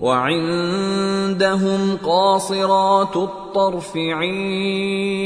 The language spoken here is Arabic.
وعندهم قاصرات الطرف عين